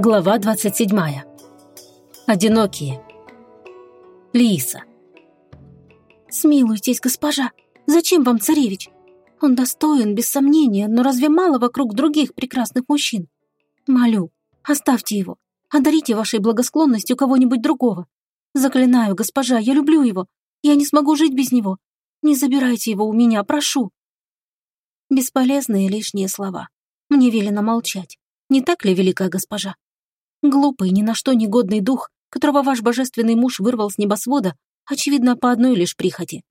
Глава 27. Одинокие. Лиса. «Смилуйтесь, госпожа, зачем вам царевич? Он достоин, без сомнения, но разве мало вокруг других прекрасных мужчин? Молю, оставьте его, одарите вашей благосклонностью кого-нибудь другого. Заклинаю, госпожа, я люблю его, я не смогу жить без него. Не забирайте его у меня, прошу». Бесполезные лишние слова. Мне велено молчать. Не так ли, великая госпожа? Глупый, ни на что негодный дух, которого ваш божественный муж вырвал с небосвода, очевидно, по одной лишь прихоти.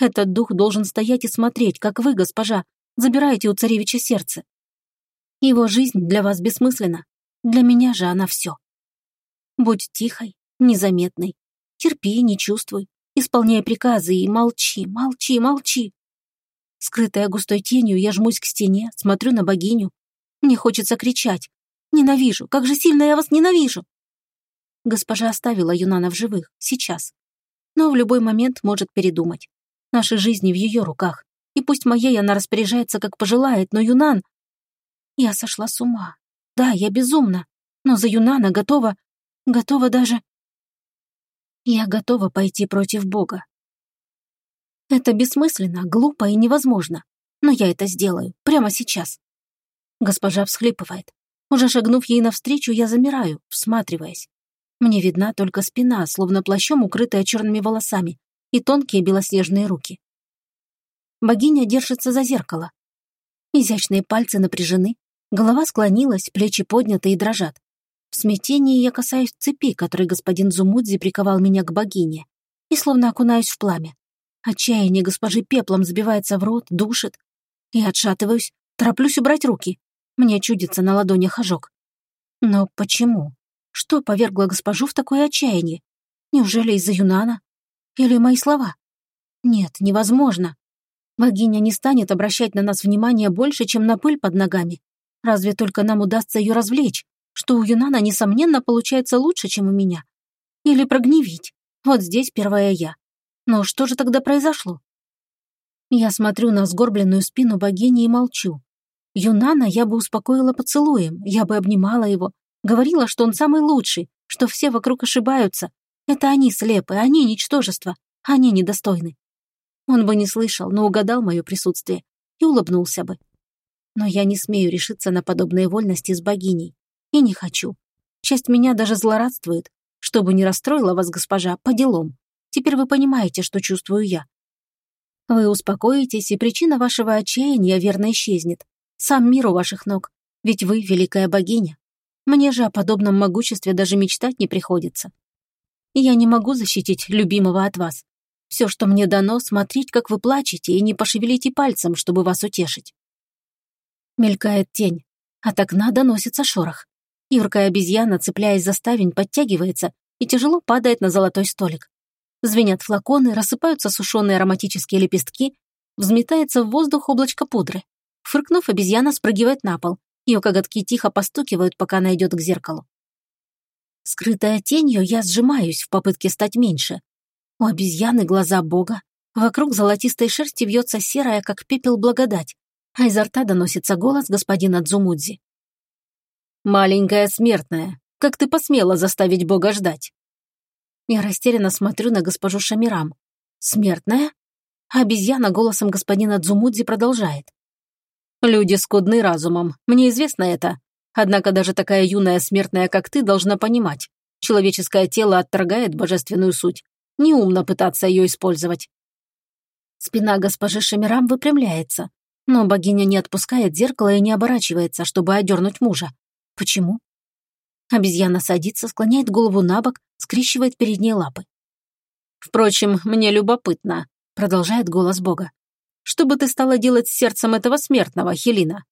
Этот дух должен стоять и смотреть, как вы, госпожа, забираете у царевича сердце. Его жизнь для вас бессмысленна, для меня же она все. Будь тихой, незаметной, терпи, не чувствуй, исполняй приказы и молчи, молчи, молчи. Скрытая густой тенью, я жмусь к стене, смотрю на богиню. Мне хочется кричать, Ненавижу, как же сильно я вас ненавижу!» Госпожа оставила Юнана в живых, сейчас. Но в любой момент может передумать. Наши жизни в ее руках. И пусть моей она распоряжается, как пожелает, но Юнан... Я сошла с ума. Да, я безумна. Но за Юнана готова... Готова даже... Я готова пойти против Бога. Это бессмысленно, глупо и невозможно. Но я это сделаю, прямо сейчас. Госпожа всхлипывает. Уже шагнув ей навстречу, я замираю, всматриваясь. Мне видна только спина, словно плащом укрытая черными волосами, и тонкие белоснежные руки. Богиня держится за зеркало. Изящные пальцы напряжены, голова склонилась, плечи подняты и дрожат. В смятении я касаюсь цепи, которой господин Зумудзи приковал меня к богине, и словно окунаюсь в пламя. Отчаяние госпожи пеплом забивается в рот, душит. Я отшатываюсь, тороплюсь убрать руки. Мне чудится на ладонях ожог. Но почему? Что повергло госпожу в такое отчаяние? Неужели из-за Юнана? Или мои слова? Нет, невозможно. Богиня не станет обращать на нас внимание больше, чем на пыль под ногами. Разве только нам удастся ее развлечь, что у Юнана, несомненно, получается лучше, чем у меня. Или прогневить. Вот здесь первая я. Но что же тогда произошло? Я смотрю на сгорбленную спину богини и молчу. Юнана я бы успокоила поцелуем, я бы обнимала его, говорила, что он самый лучший, что все вокруг ошибаются. Это они слепы, они ничтожество, они недостойны. Он бы не слышал, но угадал мое присутствие и улыбнулся бы. Но я не смею решиться на подобные вольности с богиней. И не хочу. Часть меня даже злорадствует. Чтобы не расстроила вас, госпожа, по делам. Теперь вы понимаете, что чувствую я. Вы успокоитесь, и причина вашего отчаяния верно исчезнет. Сам мир у ваших ног, ведь вы великая богиня. Мне же о подобном могуществе даже мечтать не приходится. Я не могу защитить любимого от вас. Все, что мне дано, смотреть, как вы плачете, и не пошевелите пальцем, чтобы вас утешить. Мелькает тень. От окна доносится шорох. Юркая обезьяна, цепляясь за ставень, подтягивается и тяжело падает на золотой столик. Звенят флаконы, рассыпаются сушеные ароматические лепестки, взметается в воздух облачко пудры. Фыркнув, обезьяна спрыгивает на пол. Ее коготки тихо постукивают, пока она идет к зеркалу. Скрытая тенью, я сжимаюсь в попытке стать меньше. У обезьяны глаза бога. Вокруг золотистой шерсти вьется серая, как пепел, благодать. А изо рта доносится голос господина Дзумудзи. «Маленькая смертная, как ты посмела заставить бога ждать?» Я растерянно смотрю на госпожу Шамирам. «Смертная?» А обезьяна голосом господина Дзумудзи продолжает. Люди скудны разумом, мне известно это. Однако даже такая юная смертная, как ты, должна понимать. Человеческое тело отторгает божественную суть. Неумно пытаться ее использовать. Спина госпожи Шамирам выпрямляется, но богиня не отпускает зеркало и не оборачивается, чтобы одернуть мужа. Почему? Обезьяна садится, склоняет голову на бок, скрещивает перед ней лапы. «Впрочем, мне любопытно», — продолжает голос бога. Что бы ты стала делать с сердцем этого смертного, Хелина?»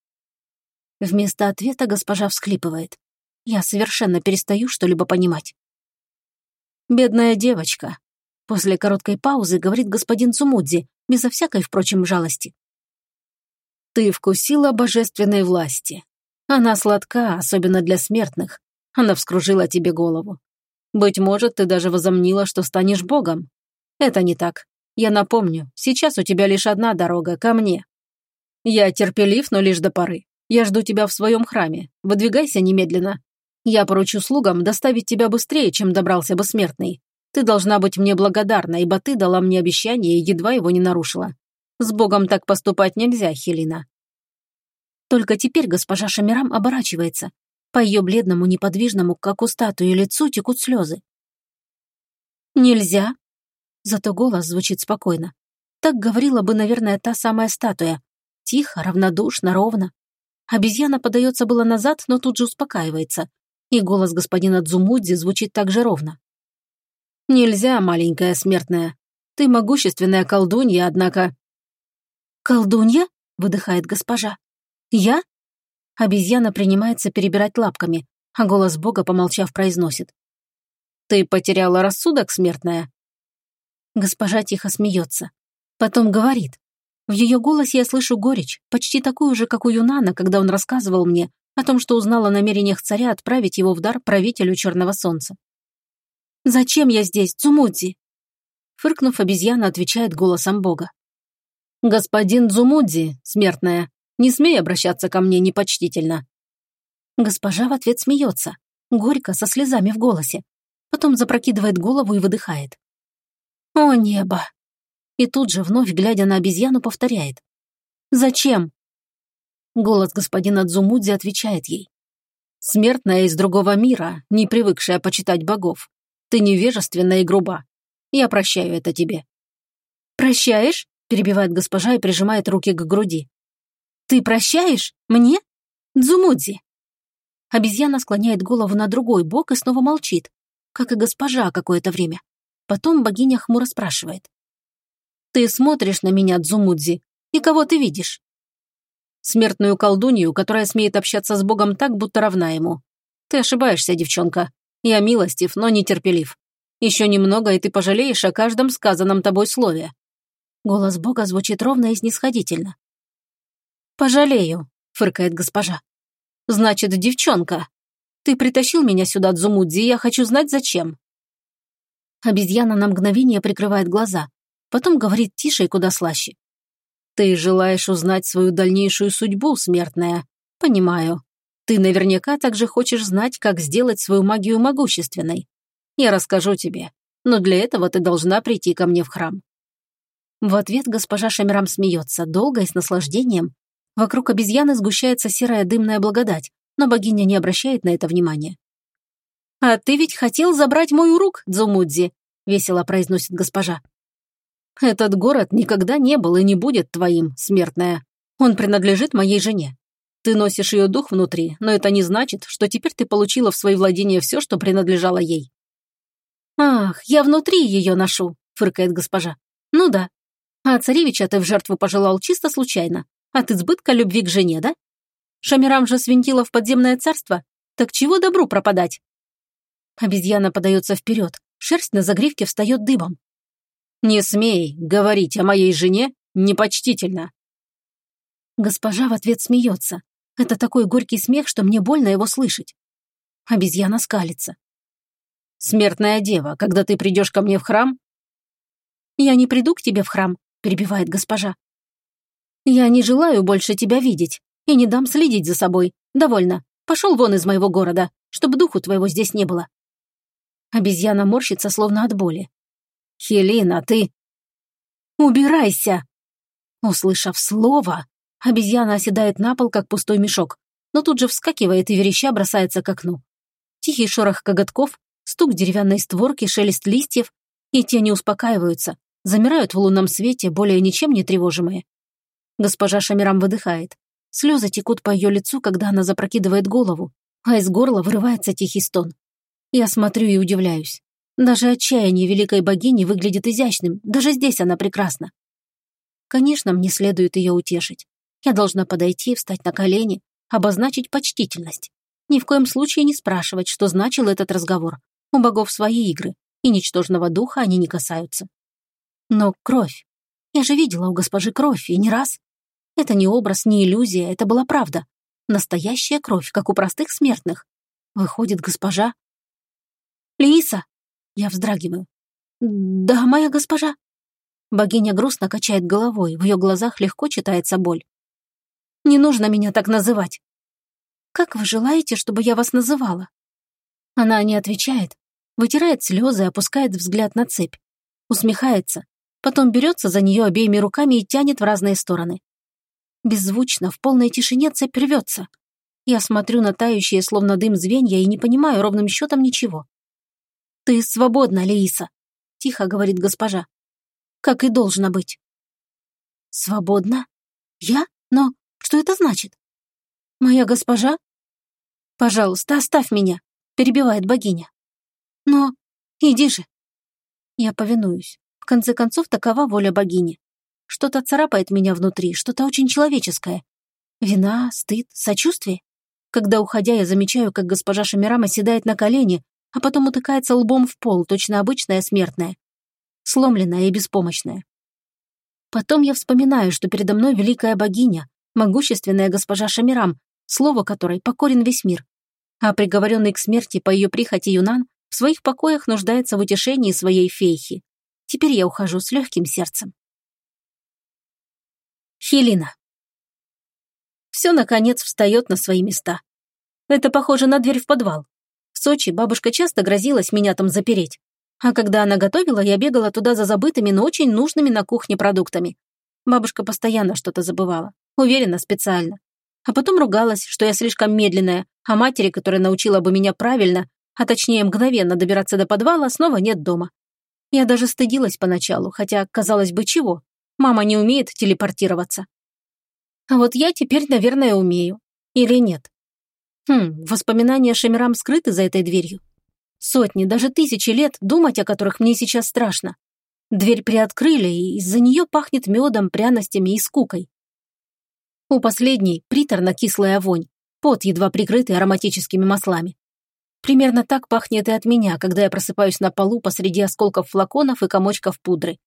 Вместо ответа госпожа всхлипывает. Я совершенно перестаю что-либо понимать. «Бедная девочка», — после короткой паузы говорит господин Цумудзи, безо всякой, впрочем, жалости. «Ты вкусила божественной власти. Она сладка, особенно для смертных. Она вскружила тебе голову. Быть может, ты даже возомнила, что станешь богом. Это не так. Я напомню, сейчас у тебя лишь одна дорога ко мне. Я терпелив, но лишь до поры. Я жду тебя в своем храме. Выдвигайся немедленно. Я поручу слугам доставить тебя быстрее, чем добрался бы смертный. Ты должна быть мне благодарна, ибо ты дала мне обещание и едва его не нарушила. С Богом так поступать нельзя, Хелина». Только теперь госпожа Шамирам оборачивается. По ее бледному, неподвижному, как у статуи, лицу текут слезы. «Нельзя?» Зато голос звучит спокойно. Так говорила бы, наверное, та самая статуя. Тихо, равнодушно, ровно. Обезьяна подается было назад, но тут же успокаивается. И голос господина Дзумудзи звучит так же ровно. «Нельзя, маленькая смертная. Ты могущественная колдунья, однако...» «Колдунья?» — выдыхает госпожа. «Я?» Обезьяна принимается перебирать лапками, а голос бога, помолчав, произносит. «Ты потеряла рассудок, смертная?» Госпожа тихо смеется. Потом говорит. В ее голосе я слышу горечь, почти такую же, как у Юнана, когда он рассказывал мне о том, что узнал о намерениях царя отправить его в дар правителю Черного Солнца. «Зачем я здесь, Цумудзи?» Фыркнув, обезьяна отвечает голосом бога. «Господин Дзумудзи, смертная, не смей обращаться ко мне непочтительно». Госпожа в ответ смеется, горько, со слезами в голосе. Потом запрокидывает голову и выдыхает. «О, небо!» И тут же, вновь глядя на обезьяну, повторяет. «Зачем?» Голос господина Дзумудзи отвечает ей. «Смертная из другого мира, не привыкшая почитать богов. Ты невежественна и груба. Я прощаю это тебе». «Прощаешь?» – перебивает госпожа и прижимает руки к груди. «Ты прощаешь? Мне? Дзумудзи?» Обезьяна склоняет голову на другой бок и снова молчит, как и госпожа какое-то время. Потом богиня хмуро спрашивает. «Ты смотришь на меня, Дзумудзи, и кого ты видишь?» «Смертную колдунью, которая смеет общаться с Богом так, будто равна ему. Ты ошибаешься, девчонка. Я милостив, но нетерпелив. Еще немного, и ты пожалеешь о каждом сказанном тобой слове». Голос Бога звучит ровно и снисходительно. «Пожалею», — фыркает госпожа. «Значит, девчонка. Ты притащил меня сюда, Дзумудзи, и я хочу знать, зачем». Обезьяна на мгновение прикрывает глаза, потом говорит тише и куда слаще. «Ты желаешь узнать свою дальнейшую судьбу, смертная? Понимаю. Ты наверняка также хочешь знать, как сделать свою магию могущественной. Я расскажу тебе, но для этого ты должна прийти ко мне в храм». В ответ госпожа Шамирам смеется, долго и с наслаждением. Вокруг обезьяны сгущается серая дымная благодать, но богиня не обращает на это внимания. «А ты ведь хотел забрать мой урок, Дзумудзи», — весело произносит госпожа. Этот город никогда не был и не будет твоим, смертная. Он принадлежит моей жене. Ты носишь ее дух внутри, но это не значит, что теперь ты получила в свои владения все, что принадлежало ей». «Ах, я внутри ее ношу», — фыркает госпожа. «Ну да. А царевича ты в жертву пожелал чисто случайно. От избытка любви к жене, да? Шамирам же свинтила в подземное царство. Так чего добру пропадать?» Обезьяна подается вперед, шерсть на загривке встает дыбом. «Не смей говорить о моей жене непочтительно». Госпожа в ответ смеется. Это такой горький смех, что мне больно его слышать. Обезьяна скалится. «Смертная дева, когда ты придешь ко мне в храм?» «Я не приду к тебе в храм», — перебивает госпожа. «Я не желаю больше тебя видеть и не дам следить за собой. Довольно. Пошел вон из моего города, чтобы духу твоего здесь не было». Обезьяна морщится, словно от боли. «Хелина, ты...» «Убирайся!» Услышав слово, обезьяна оседает на пол, как пустой мешок, но тут же вскакивает и вереща бросается к окну. Тихий шорох коготков, стук деревянной створки, шелест листьев, и те не успокаиваются, замирают в лунном свете, более ничем не тревожимые. Госпожа Шамирам выдыхает. Слезы текут по ее лицу, когда она запрокидывает голову, а из горла вырывается тихий стон. Я смотрю и удивляюсь. Даже отчаяние великой богини выглядит изящным, даже здесь она прекрасна. Конечно, мне следует ее утешить. Я должна подойти, встать на колени, обозначить почтительность. Ни в коем случае не спрашивать, что значил этот разговор. У богов свои игры, и ничтожного духа они не касаются. Но кровь. Я же видела у госпожи кровь, и не раз. Это не образ, не иллюзия, это была правда. Настоящая кровь, как у простых смертных. Выходит, госпожа... Лиса, я вздрагиваю. «Да, моя госпожа». Богиня грустно качает головой, в ее глазах легко читается боль. «Не нужно меня так называть». «Как вы желаете, чтобы я вас называла?» Она не отвечает, вытирает слезы, опускает взгляд на цепь, усмехается, потом берется за нее обеими руками и тянет в разные стороны. Беззвучно, в полной тишине цепь рвется. Я смотрю на тающие, словно дым звенья, и не понимаю ровным счетом ничего. «Ты свободна, Леиса», — тихо говорит госпожа. «Как и должно быть». «Свободна? Я? Но что это значит?» «Моя госпожа?» «Пожалуйста, оставь меня», — перебивает богиня. «Но иди же». Я повинуюсь. В конце концов, такова воля богини. Что-то царапает меня внутри, что-то очень человеческое. Вина, стыд, сочувствие. Когда, уходя, я замечаю, как госпожа Шамирама седает на колени, а потом утыкается лбом в пол, точно обычная смертная. Сломленная и беспомощная. Потом я вспоминаю, что передо мной великая богиня, могущественная госпожа Шамирам, слово которой покорен весь мир. А приговоренный к смерти по ее прихоти Юнан в своих покоях нуждается в утешении своей фейхи. Теперь я ухожу с легким сердцем. Хелина. Все, наконец, встает на свои места. Это похоже на дверь в подвал. В Сочи бабушка часто грозилась меня там запереть. А когда она готовила, я бегала туда за забытыми, но очень нужными на кухне продуктами. Бабушка постоянно что-то забывала. Уверена, специально. А потом ругалась, что я слишком медленная, а матери, которая научила бы меня правильно, а точнее мгновенно добираться до подвала, снова нет дома. Я даже стыдилась поначалу, хотя, казалось бы, чего? Мама не умеет телепортироваться. А вот я теперь, наверное, умею. Или нет? Хм, воспоминания Шамирам скрыты за этой дверью. Сотни, даже тысячи лет, думать о которых мне сейчас страшно. Дверь приоткрыли, и из-за нее пахнет медом, пряностями и скукой. У последней приторно-кислая вонь, пот, едва прикрытый ароматическими маслами. Примерно так пахнет и от меня, когда я просыпаюсь на полу посреди осколков флаконов и комочков пудры.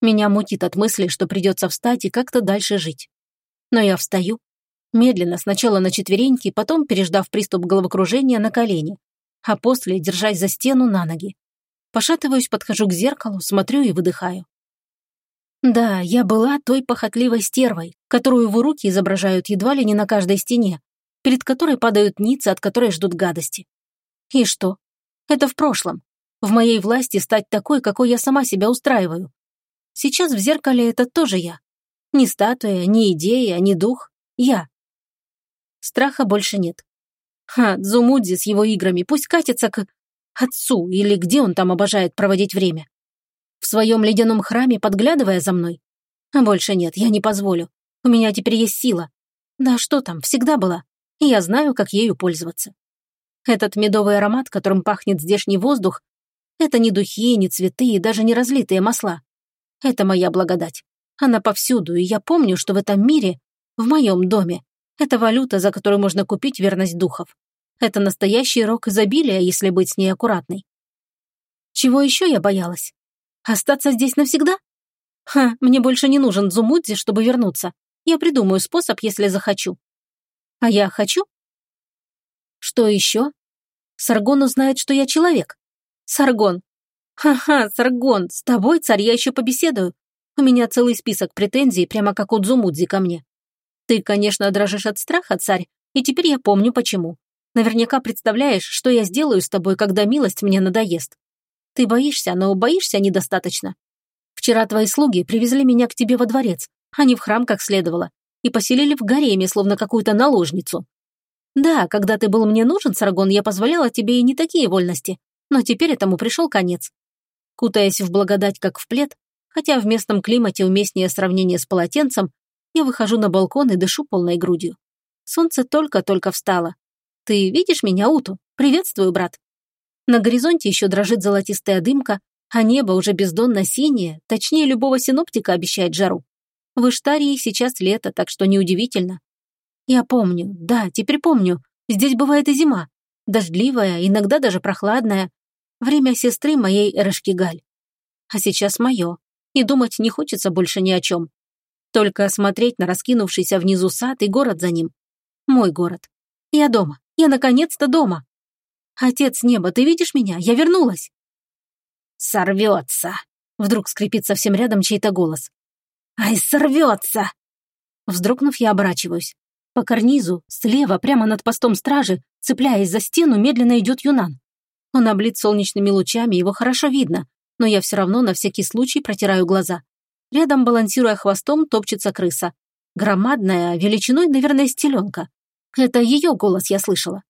Меня мутит от мысли, что придется встать и как-то дальше жить. Но я встаю. Медленно, сначала на четвереньки, потом, переждав приступ головокружения, на колени. А после, держась за стену, на ноги. Пошатываюсь, подхожу к зеркалу, смотрю и выдыхаю. Да, я была той похотливой стервой, которую в руки изображают едва ли не на каждой стене, перед которой падают ницы, от которой ждут гадости. И что? Это в прошлом. В моей власти стать такой, какой я сама себя устраиваю. Сейчас в зеркале это тоже я. Ни статуя, ни идея, ни дух. Я. Страха больше нет. Ха, Дзумудзи с его играми пусть катится к отцу или где он там обожает проводить время в своем ледяном храме, подглядывая за мной. А больше нет, я не позволю. У меня теперь есть сила. Да что там, всегда была. Я знаю, как ею пользоваться. Этот медовый аромат, которым пахнет здешний воздух, это не духи, не цветы и даже не разлитые масла. Это моя благодать. Она повсюду, и я помню, что в этом мире, в моем доме, это валюта, за которую можно купить верность духов. Это настоящий рок изобилия, если быть с ней аккуратной. Чего еще я боялась? Остаться здесь навсегда? Ха, мне больше не нужен Дзумудзи, чтобы вернуться. Я придумаю способ, если захочу. А я хочу? Что еще? Саргон узнает, что я человек. Саргон. Ха-ха, Саргон, с тобой, царь, я еще побеседую. У меня целый список претензий, прямо как у Дзумудзи ко мне. Ты, конечно, дрожишь от страха, царь, и теперь я помню, почему. Наверняка представляешь, что я сделаю с тобой, когда милость мне надоест. Ты боишься, но боишься недостаточно. Вчера твои слуги привезли меня к тебе во дворец, а не в храм, как следовало, и поселили в гареме, словно какую-то наложницу. Да, когда ты был мне нужен, Саргон, я позволяла тебе и не такие вольности, но теперь этому пришел конец. Кутаясь в благодать, как в плед, хотя в местном климате уместнее сравнение с полотенцем, я выхожу на балкон и дышу полной грудью. Солнце только-только встало. Ты видишь меня, Уту? Приветствую, брат. На горизонте еще дрожит золотистая дымка, а небо уже бездонно синее, точнее любого синоптика обещает жару. В Иштарии сейчас лето, так что неудивительно. Я помню, да, теперь помню, здесь бывает и зима. Дождливая, иногда даже прохладная. Время сестры моей Эрешкигаль. А сейчас мое, и думать не хочется больше ни о чем. Только смотреть на раскинувшийся внизу сад и город за ним. Мой город. Я дома. Я наконец-то дома. «Отец неба, ты видишь меня? Я вернулась!» «Сорвется!» Вдруг скрипит совсем рядом чей-то голос. «Ай, сорвется!» Вздрогнув, я оборачиваюсь. По карнизу, слева, прямо над постом стражи, цепляясь за стену, медленно идет Юнан. Он облит солнечными лучами, его хорошо видно, но я все равно на всякий случай протираю глаза. Рядом, балансируя хвостом, топчется крыса. Громадная, величиной, наверное, стеленка. Это ее голос я слышала.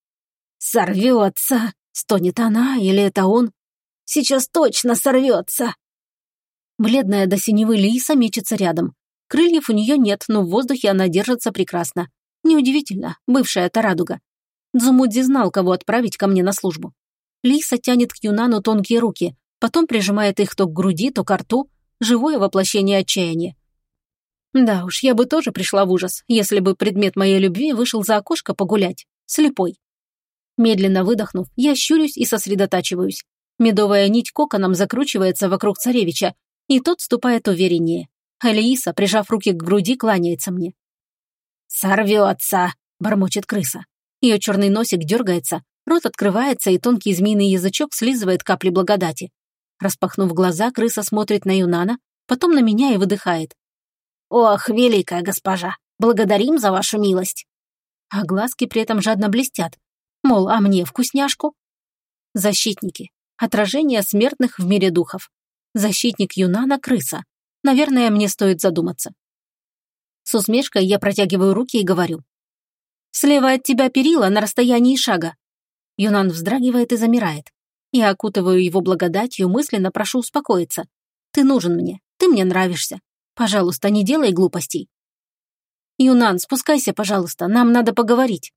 «Сорвется!» — стонет она, или это он? «Сейчас точно сорвется!» Бледная до синевы Лиса мечется рядом. Крыльев у нее нет, но в воздухе она держится прекрасно. Неудивительно, бывшая тарадуга. Дзумудзи знал, кого отправить ко мне на службу. Лиса тянет к Юнану тонкие руки, потом прижимает их то к груди, то к рту, живое воплощение отчаяния. Да уж, я бы тоже пришла в ужас, если бы предмет моей любви вышел за окошко погулять, слепой. Медленно выдохнув, я щурюсь и сосредотачиваюсь. Медовая нить коконом закручивается вокруг царевича, и тот ступает увереннее. Алииса, прижав руки к груди, кланяется мне. «Сорвется!» – бормочет крыса. Ее черный носик дергается, Рот открывается, и тонкий змеиный язычок слизывает капли благодати. Распахнув глаза, крыса смотрит на Юнана, потом на меня и выдыхает. «Ох, великая госпожа, благодарим за вашу милость!» А глазки при этом жадно блестят. Мол, а мне вкусняшку? Защитники. Отражение смертных в мире духов. Защитник Юнана – крыса. Наверное, мне стоит задуматься. С усмешкой я протягиваю руки и говорю. «Слева от тебя перила на расстоянии шага. Юнан вздрагивает и замирает. Я окутываю его благодатью, мысленно прошу успокоиться. Ты нужен мне, ты мне нравишься. Пожалуйста, не делай глупостей. Юнан, спускайся, пожалуйста, нам надо поговорить.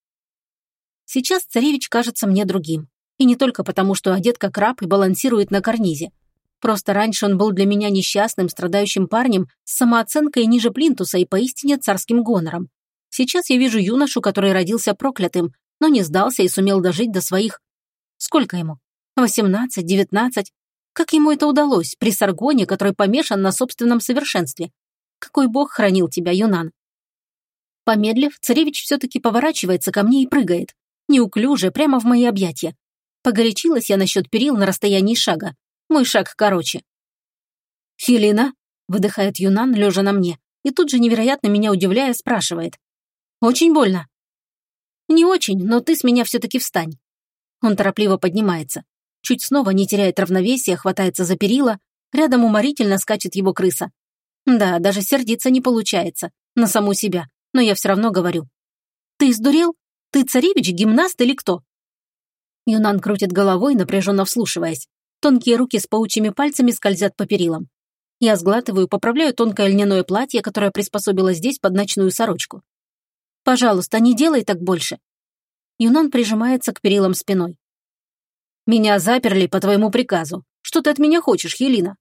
Сейчас царевич кажется мне другим. И не только потому, что одет как раб и балансирует на карнизе. Просто раньше он был для меня несчастным, страдающим парнем с самооценкой ниже плинтуса и поистине царским гонором. Сейчас я вижу юношу, который родился проклятым, но не сдался и сумел дожить до своих... Сколько ему? Восемнадцать, девятнадцать? Как ему это удалось при Саргоне, который помешан на собственном совершенстве? Какой бог хранил тебя, Юнан? Помедлив, царевич все-таки поворачивается ко мне и прыгает. Неуклюже, прямо в мои объятия. Погорячилась я насчет перил на расстоянии шага. Мой шаг короче. «Хелена?» – выдыхает Юнан, лежа на мне, и тут же, невероятно меня удивляя, спрашивает. «Очень больно?» «Не очень, но ты с меня все-таки встань». Он торопливо поднимается. Чуть снова не теряет равновесия, хватается за перила. Рядом уморительно скачет его крыса. Да, даже сердиться не получается. На саму себя. Но я все равно говорю. «Ты сдурел? Ты царевич, гимнаст или кто?» Юнан крутит головой, напряженно вслушиваясь. Тонкие руки с паучьими пальцами скользят по перилам. Я сглатываю, поправляю тонкое льняное платье, которое приспособила здесь под ночную сорочку. Пожалуйста, не делай так больше». Юнан прижимается к перилам спиной. «Меня заперли по твоему приказу. Что ты от меня хочешь, Елина?»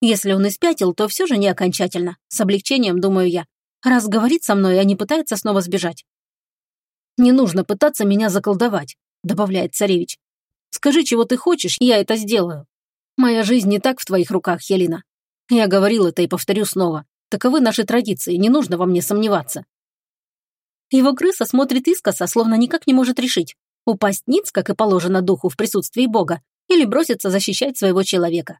Если он испятил, то все же не окончательно. С облегчением, думаю я. Раз говорит со мной, а не пытается снова сбежать. «Не нужно пытаться меня заколдовать», — добавляет царевич. «Скажи, чего ты хочешь, я это сделаю. Моя жизнь не так в твоих руках, Елина. Я говорил это и повторю снова. Таковы наши традиции, не нужно во мне сомневаться. Его крыса смотрит искоса, словно никак не может решить, упасть ниц, как и положено духу в присутствии Бога, или броситься защищать своего человека.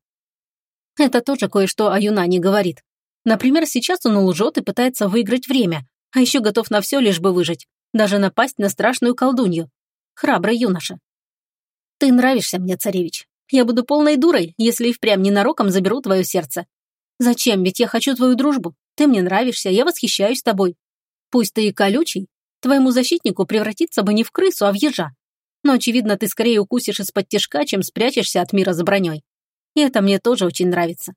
Это тоже кое-что о Юнане говорит. Например, сейчас он лжет и пытается выиграть время, а еще готов на все, лишь бы выжить, даже напасть на страшную колдунью. Храбрый юноша. Ты нравишься мне, царевич. Я буду полной дурой, если и впрямь ненароком заберу твое сердце. Зачем? Ведь я хочу твою дружбу. Ты мне нравишься, я восхищаюсь тобой. Пусть ты и колючий, твоему защитнику превратиться бы не в крысу, а в ежа. Но, очевидно, ты скорее укусишь из-под тишка, чем спрячешься от мира за броней. И это мне тоже очень нравится.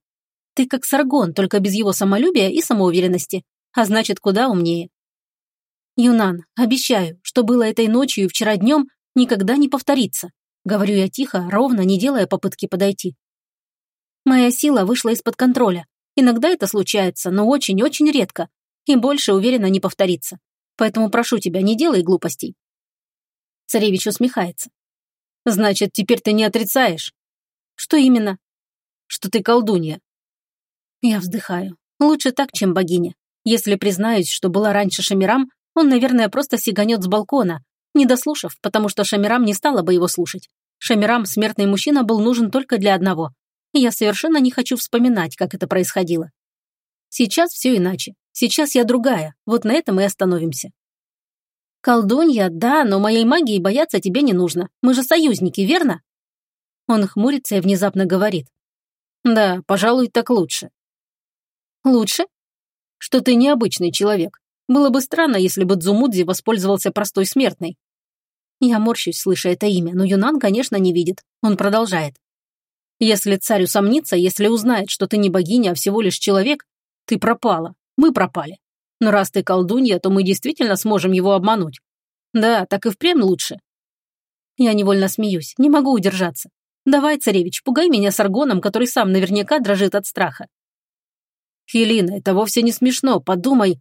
Ты как Саргон, только без его самолюбия и самоуверенности, а значит, куда умнее. Юнан, обещаю, что было этой ночью и вчера днем, никогда не повторится. Говорю я тихо, ровно, не делая попытки подойти. Моя сила вышла из-под контроля. Иногда это случается, но очень-очень редко и больше, уверенно, не повторится. Поэтому прошу тебя, не делай глупостей». Царевич усмехается. «Значит, теперь ты не отрицаешь?» «Что именно?» «Что ты колдунья». Я вздыхаю. Лучше так, чем богиня. Если признаюсь, что была раньше Шамирам, он, наверное, просто сиганет с балкона, не дослушав, потому что Шамирам не стала бы его слушать. Шамирам, смертный мужчина, был нужен только для одного. И я совершенно не хочу вспоминать, как это происходило. Сейчас все иначе. Сейчас я другая, вот на этом и остановимся. Колдунья, да, но моей магии бояться тебе не нужно. Мы же союзники, верно? Он хмурится и внезапно говорит. Да, пожалуй, так лучше. Лучше? Что ты необычный человек. Было бы странно, если бы Дзумудзи воспользовался простой смертной. Я морщусь, слыша это имя, но Юнан, конечно, не видит. Он продолжает. Если царь усомнится, если узнает, что ты не богиня, а всего лишь человек, ты пропала. Мы пропали. Но раз ты колдунья, то мы действительно сможем его обмануть. Да, так и впрямь лучше. Я невольно смеюсь, не могу удержаться. Давай, царевич, пугай меня с аргоном, который сам наверняка дрожит от страха. Хелина, это вовсе не смешно, подумай.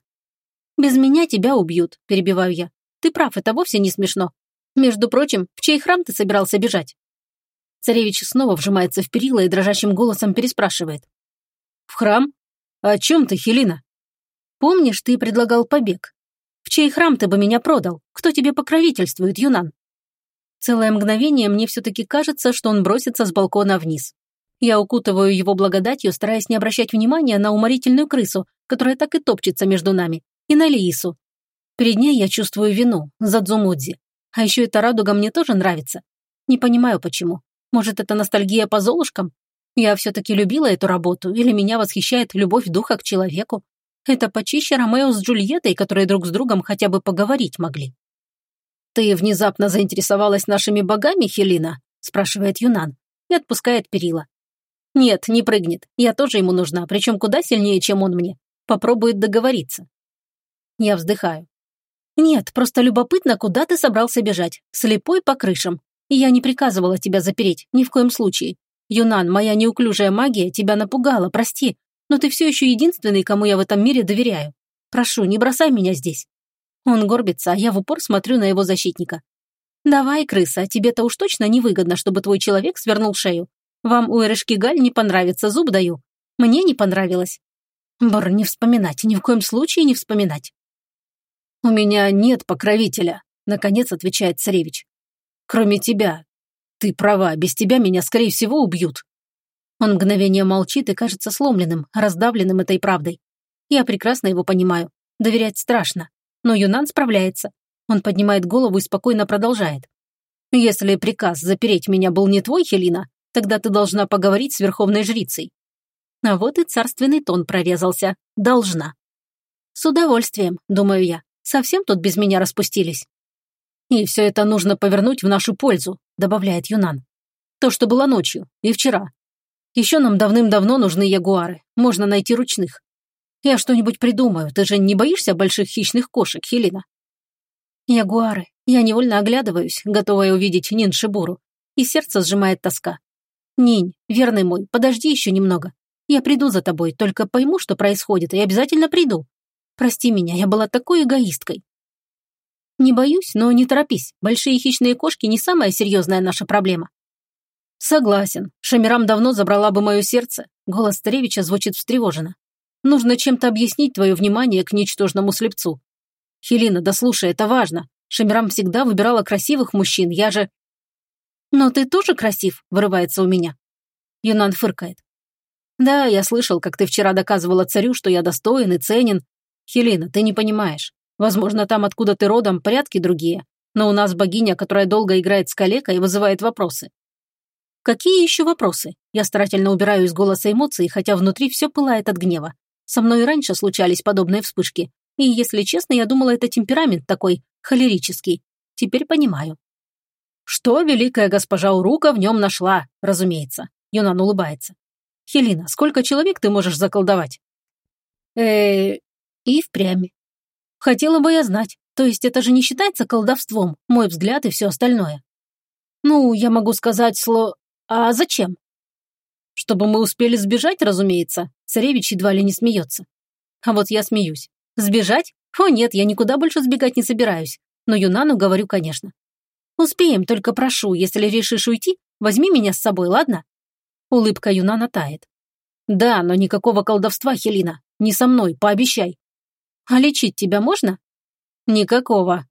Без меня тебя убьют, перебиваю я. Ты прав, это вовсе не смешно. Между прочим, в чей храм ты собирался бежать? Царевич снова вжимается в перила и дрожащим голосом переспрашивает. «В храм? О чем ты, Хелина?» «Помнишь, ты предлагал побег? В чей храм ты бы меня продал? Кто тебе покровительствует, Юнан?» Целое мгновение мне все-таки кажется, что он бросится с балкона вниз. Я укутываю его благодатью, стараясь не обращать внимания на уморительную крысу, которая так и топчется между нами, и на Лиису. Перед ней я чувствую вину за Дзумудзи. А еще эта радуга мне тоже нравится. Не понимаю, почему. Может, это ностальгия по Золушкам? Я все-таки любила эту работу, или меня восхищает любовь духа к человеку? Это почище Ромео с Джульеттой, которые друг с другом хотя бы поговорить могли. «Ты внезапно заинтересовалась нашими богами, Хелина?» – спрашивает Юнан и отпускает перила. «Нет, не прыгнет. Я тоже ему нужна, причем куда сильнее, чем он мне. Попробует договориться». Я вздыхаю. «Нет, просто любопытно, куда ты собрался бежать. Слепой по крышам. И я не приказывала тебя запереть, ни в коем случае. Юнан, моя неуклюжая магия тебя напугала, прости, но ты все еще единственный, кому я в этом мире доверяю. Прошу, не бросай меня здесь». Он горбится, а я в упор смотрю на его защитника. «Давай, крыса, тебе-то уж точно невыгодно, чтобы твой человек свернул шею. Вам у Эрешкигаль не понравится, зуб даю. Мне не понравилось». Бр, не вспоминать, ни в коем случае не вспоминать. «У меня нет покровителя», — наконец отвечает царевич. Кроме тебя. Ты права, без тебя меня, скорее всего, убьют». Он мгновение молчит и кажется сломленным, раздавленным этой правдой. Я прекрасно его понимаю. Доверять страшно. Но Юнан справляется. Он поднимает голову и спокойно продолжает. «Если приказ запереть меня был не твой, Хелина, тогда ты должна поговорить с верховной жрицей». А вот и царственный тон прорезался. «Должна». «С удовольствием», — думаю я. «Совсем тут без меня распустились». «И все это нужно повернуть в нашу пользу», — добавляет Юнан. «То, что было ночью и вчера. Еще нам давным-давно нужны ягуары. Можно найти ручных. Я что-нибудь придумаю. Ты же не боишься больших хищных кошек, Хелина?» Ягуары. Я невольно оглядываюсь, готовая увидеть Нин Шибуру. И сердце сжимает тоска. «Нинь, верный мой, подожди еще немного. Я приду за тобой, только пойму, что происходит, и обязательно приду. Прости меня, я была такой эгоисткой. Не боюсь, но не торопись. Большие хищные кошки не самая серьезная наша проблема. Согласен. Шамирам давно забрала бы мое сердце. Голос Старевича звучит встревоженно. Нужно чем-то объяснить твое внимание к ничтожному слепцу. Хелина, да слушай, это важно. Шамирам всегда выбирала красивых мужчин, я же... Но ты тоже красив, вырывается у меня. Юнан фыркает. Да, я слышал, как ты вчера доказывала царю, что я достоин и ценен. Хелина, ты не понимаешь. Возможно, там, откуда ты родом, порядки другие. Но у нас богиня, которая долго играет с калекой вызывает вопросы. Какие еще вопросы? Я старательно убираю из голоса эмоции, хотя внутри все пылает от гнева. Со мной раньше случались подобные вспышки. И, если честно, я думала, это темперамент такой, холерический. Теперь понимаю. Что великая госпожа Урука в нем нашла, разумеется. Юнан улыбается. Хелина, сколько человек ты можешь заколдовать? э И впрямь. Хотела бы я знать. То есть это же не считается колдовством, мой взгляд и все остальное. Ну, я могу сказать сло... А зачем? Чтобы мы успели сбежать, разумеется. Царевич едва ли не смеется. А вот я смеюсь. Сбежать? О нет, я никуда больше сбегать не собираюсь. Но Юнану говорю, конечно. Успеем, только прошу, если решишь уйти, возьми меня с собой, ладно? Улыбка Юнана тает. Да, но никакого колдовства, Хелина. Не со мной, пообещай. А лечить тебя можно? Никакого.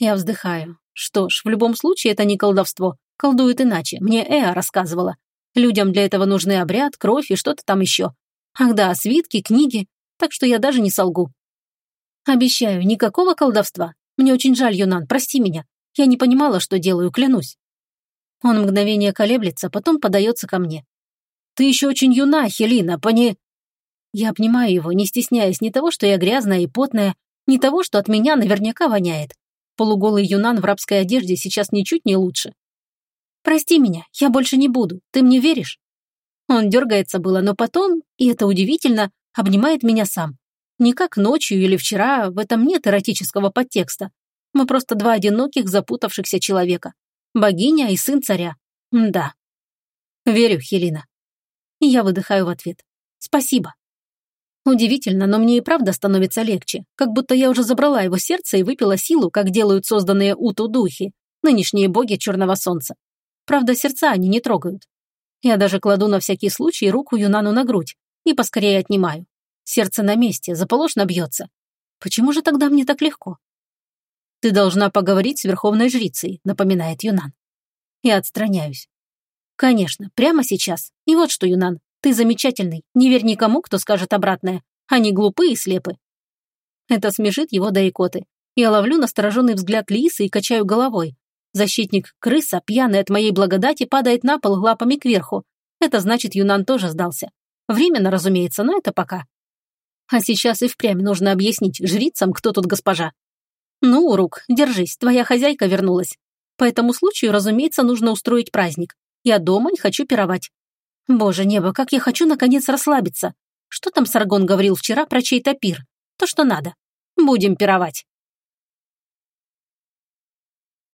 Я вздыхаю. Что ж, в любом случае это не колдовство. Колдует иначе. Мне Эа рассказывала. Людям для этого нужны обряд, кровь и что-то там еще. Ах да, свитки, книги. Так что я даже не солгу. Обещаю, никакого колдовства. Мне очень жаль, Юнан, прости меня. Я не понимала, что делаю, клянусь. Он мгновение колеблется, потом подается ко мне. «Ты еще очень юна, Хелина, пони...» Я обнимаю его, не стесняясь ни того, что я грязная и потная, ни того, что от меня наверняка воняет. Полуголый юнан в рабской одежде сейчас ничуть не лучше. «Прости меня, я больше не буду. Ты мне веришь?» Он дергается было, но потом, и это удивительно, обнимает меня сам. Не как ночью или вчера, в этом нет эротического подтекста. Мы просто два одиноких, запутавшихся человека. Богиня и сын царя. Да. Верю, Хелина. И я выдыхаю в ответ. Спасибо. Удивительно, но мне и правда становится легче, как будто я уже забрала его сердце и выпила силу, как делают созданные Уту-духи, нынешние боги Черного Солнца. Правда, сердца они не трогают. Я даже кладу на всякий случай руку Юнану на грудь и поскорее отнимаю. Сердце на месте, заполошно бьется. Почему же тогда мне так легко? «Ты должна поговорить с верховной жрицей», — напоминает Юнан. Я отстраняюсь. «Конечно, прямо сейчас. И вот что, Юнан, ты замечательный. Не верь никому, кто скажет обратное. Они глупы и слепы». Это смешит его до икоты. Я ловлю настороженный взгляд Лисы и качаю головой. Защитник крыса, пьяный от моей благодати, падает на пол лапами кверху. Это значит, Юнан тоже сдался. Временно, разумеется, но это пока. А сейчас и впрямь нужно объяснить жрицам, кто тут госпожа. Ну, Урук, держись, твоя хозяйка вернулась. По этому случаю, разумеется, нужно устроить праздник. Я дома и хочу пировать. Боже небо, как я хочу наконец расслабиться. Что там Саргон говорил вчера про чей-то пир? То, что надо. Будем пировать.